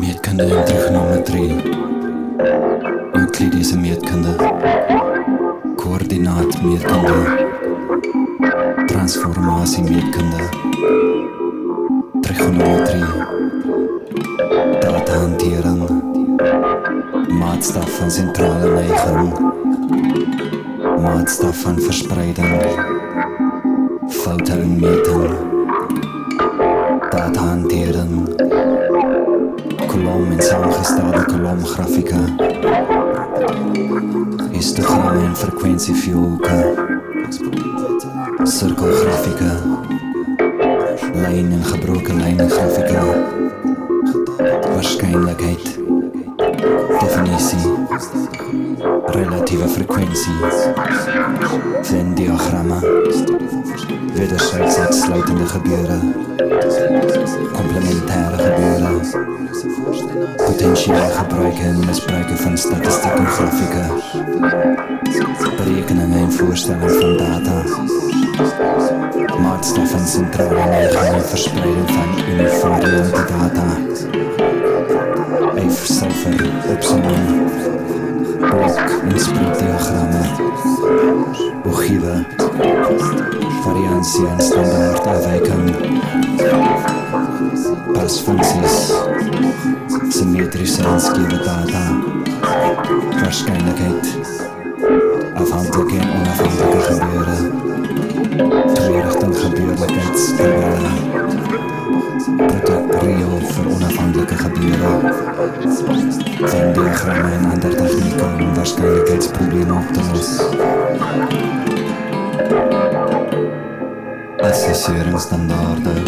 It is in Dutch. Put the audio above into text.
Mietkinde in trigonometrie. Euclidische meerkunde. Koördinaatmeerkunde. Transformatiemeerkunde. Trigonometrie. Data hanteren. Maatstaf Maatstaffen centrale neigen maatstaf van verspreiding, foute in meting, datahantering, kolom en samengestelde kolomgrafieke, histogramme en frekwensievuurke, cirkelgrafieke, lyn en gebroke lyngrafieke, relatiewe frekwensie, Venn diagramme, wederzijds uitsluitende gebeure, complementaire gebeure, potentiële gebruiken en misbruiken van statistiek en grafieken, berekeningen en voorstelling van data, maatstaf van centrale neiging en verspreiding van univariante data, eifcijfer, opsomming, en spreekdiagrammen, ogiewe, variantie en standaard afwijking, pasfuncties, symmetrische en skiewe data, waarschijnlijkheid, afhankelijke en onafhankelijke gebeuren, tweerichting gebeurlijkheidstabellen, protocol voor onafhankelijke gebeuren, Venn diagrammen en ander technieken om waarschijnlijkheidsproblemen op te lossen. Assesseringsstandaarden